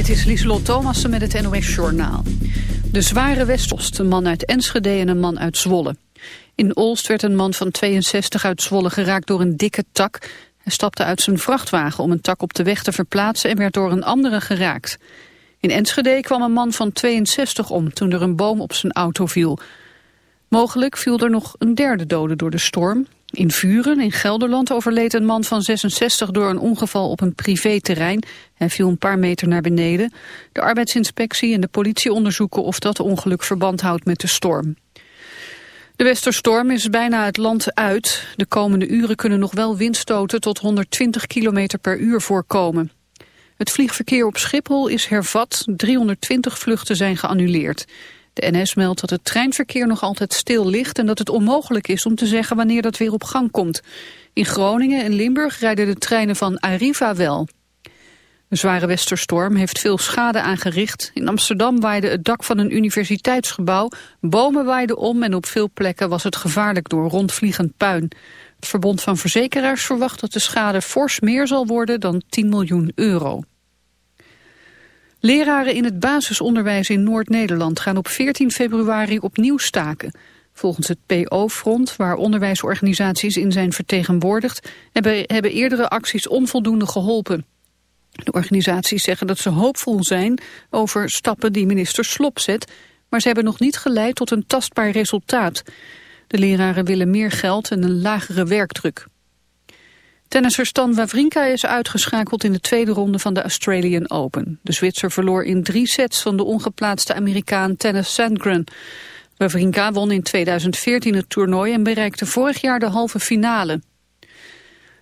Dit is Lieselot Thomassen met het NOS-journaal. De zware Westost, een man uit Enschede en een man uit Zwolle. In Olst werd een man van 62 uit Zwolle geraakt door een dikke tak. Hij stapte uit zijn vrachtwagen om een tak op de weg te verplaatsen... en werd door een andere geraakt. In Enschede kwam een man van 62 om toen er een boom op zijn auto viel. Mogelijk viel er nog een derde dode door de storm. In Vuren, in Gelderland, overleed een man van 66 door een ongeval op een privéterrein. Hij viel een paar meter naar beneden. De arbeidsinspectie en de politie onderzoeken of dat ongeluk verband houdt met de storm. De westerstorm is bijna het land uit. De komende uren kunnen nog wel windstoten tot 120 km per uur voorkomen. Het vliegverkeer op Schiphol is hervat, 320 vluchten zijn geannuleerd. De NS meldt dat het treinverkeer nog altijd stil ligt en dat het onmogelijk is om te zeggen wanneer dat weer op gang komt. In Groningen en Limburg rijden de treinen van Arriva wel. De zware westerstorm heeft veel schade aangericht. In Amsterdam waaide het dak van een universiteitsgebouw, bomen waaiden om en op veel plekken was het gevaarlijk door rondvliegend puin. Het Verbond van Verzekeraars verwacht dat de schade fors meer zal worden dan 10 miljoen euro. Leraren in het basisonderwijs in Noord-Nederland gaan op 14 februari opnieuw staken. Volgens het PO-front, waar onderwijsorganisaties in zijn vertegenwoordigd, hebben, hebben eerdere acties onvoldoende geholpen. De organisaties zeggen dat ze hoopvol zijn over stappen die minister Slop zet, maar ze hebben nog niet geleid tot een tastbaar resultaat. De leraren willen meer geld en een lagere werkdruk. Tennisser Stan Wawrinka is uitgeschakeld in de tweede ronde van de Australian Open. De Zwitser verloor in drie sets van de ongeplaatste Amerikaan Tennis Sandgren. Wawrinka won in 2014 het toernooi en bereikte vorig jaar de halve finale.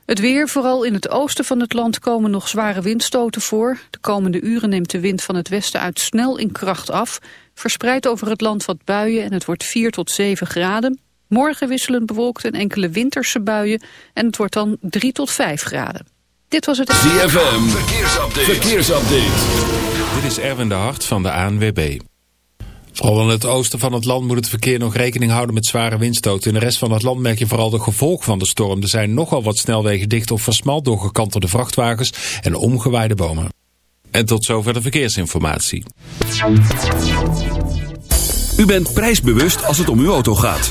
Het weer, vooral in het oosten van het land, komen nog zware windstoten voor. De komende uren neemt de wind van het westen uit snel in kracht af. Verspreid over het land wat buien en het wordt 4 tot 7 graden. Morgen wisselend bewolkt en enkele winterse buien en het wordt dan 3 tot 5 graden. Dit was het... ZFM, verkeersupdate. verkeersupdate. Dit is Erwin de Hart van de ANWB. Vooral in het oosten van het land moet het verkeer nog rekening houden met zware windstoten. In de rest van het land merk je vooral de gevolgen van de storm. Er zijn nogal wat snelwegen dicht of versmald door gekantelde vrachtwagens en omgewaaide bomen. En tot zover de verkeersinformatie. U bent prijsbewust als het om uw auto gaat.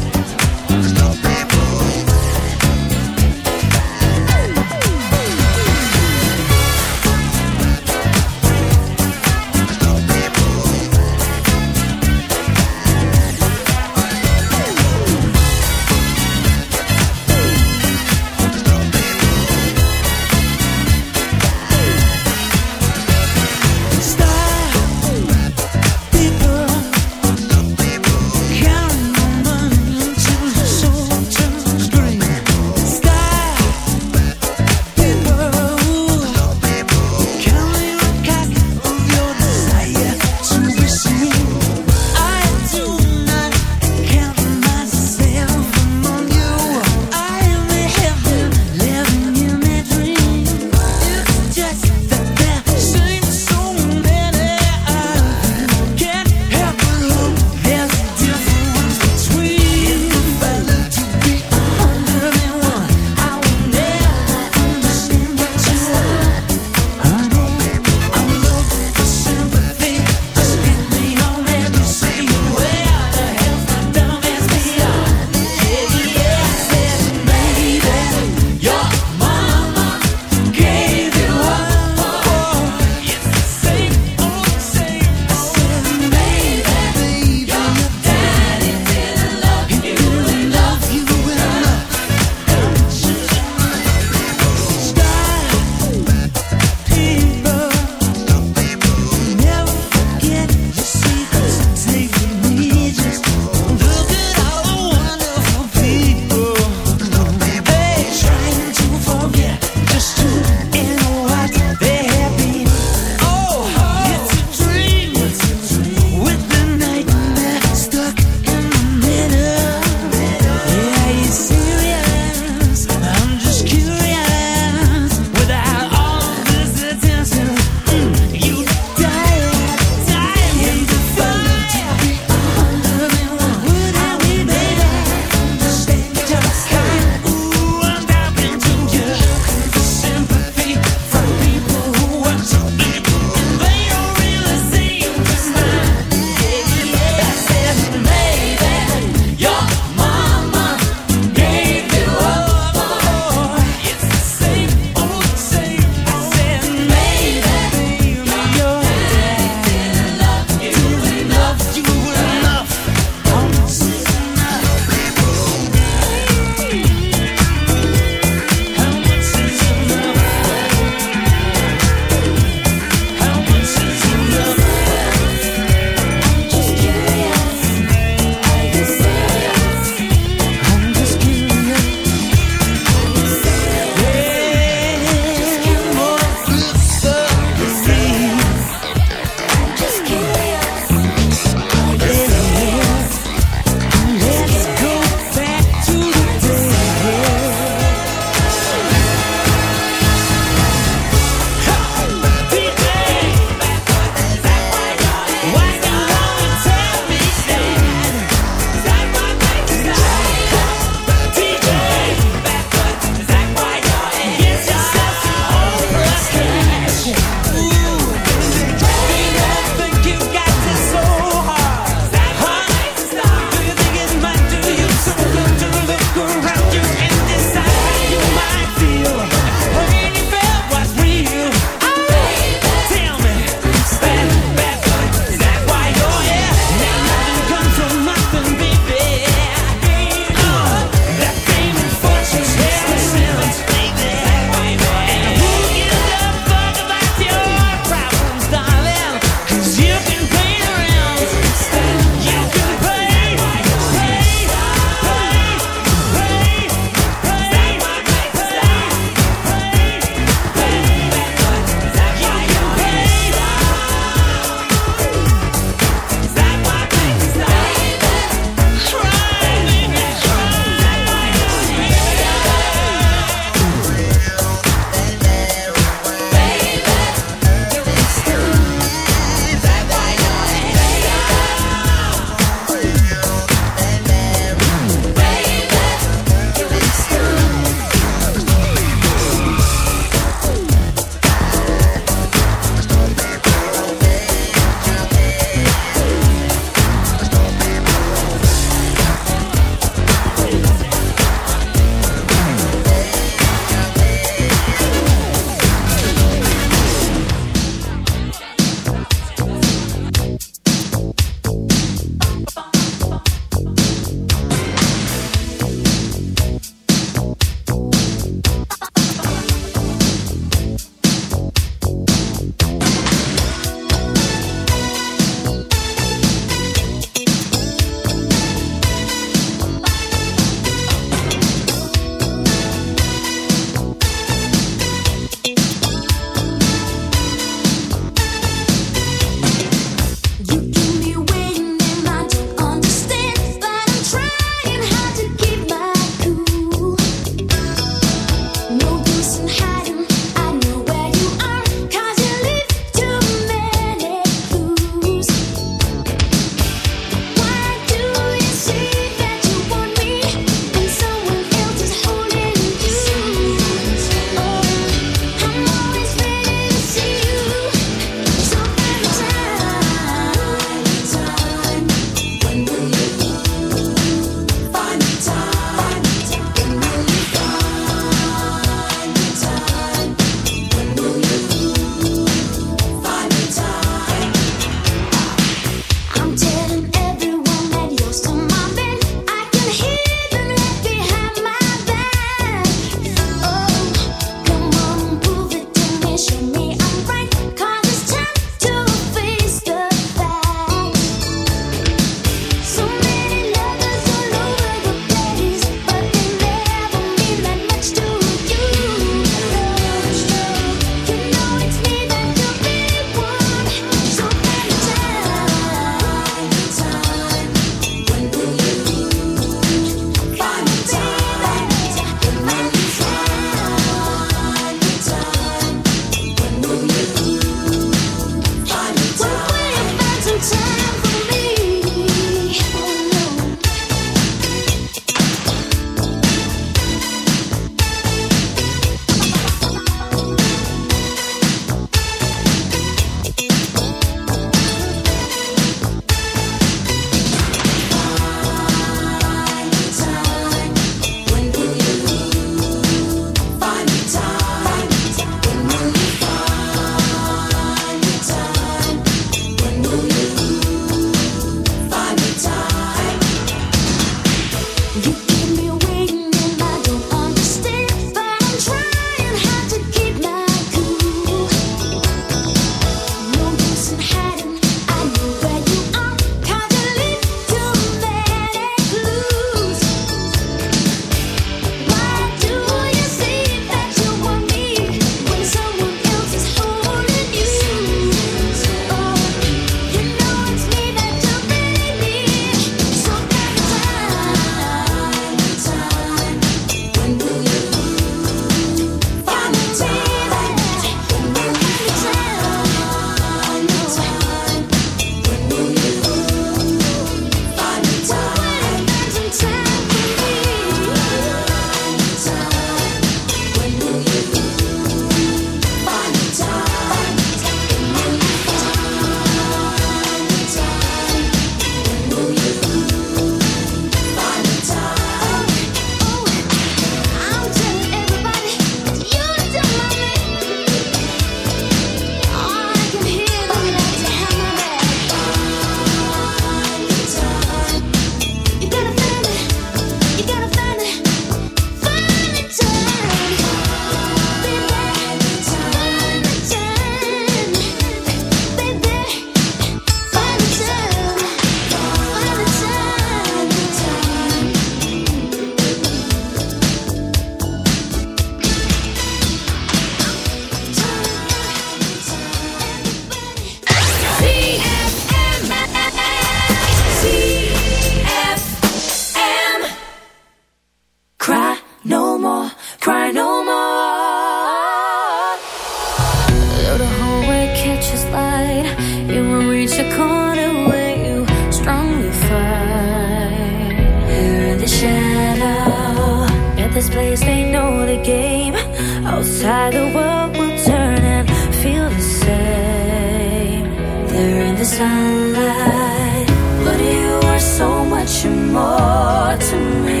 more to me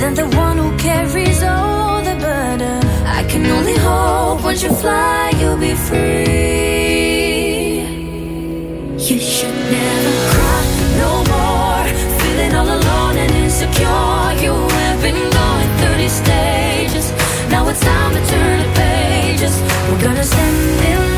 than the one who carries all the burden. I can only hope when you fly, you'll be free. You should never cry no more. Feeling all alone and insecure. You have been going 30 stages. Now it's time to turn the pages. We're gonna stand. it.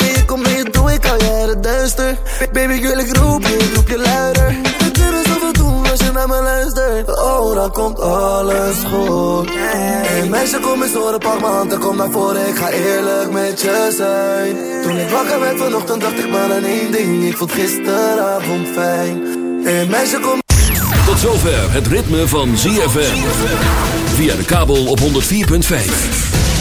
Kom je toe, ik uit het duister. Baby, ik wil ik roep je, roep je luider. We kunnen zoveel doen als je naar me luistert. Oh, dan komt alles goed. Hey, meisje, kom eens horen, pak mijn hand en kom naar voren. Ik ga eerlijk met je zijn. Toen ik wakker werd vanochtend, dacht ik maar aan één ding. Ik vond gisteravond fijn. Hey, meisje, kom Tot zover het ritme van ZFM. Via de kabel op 104.5.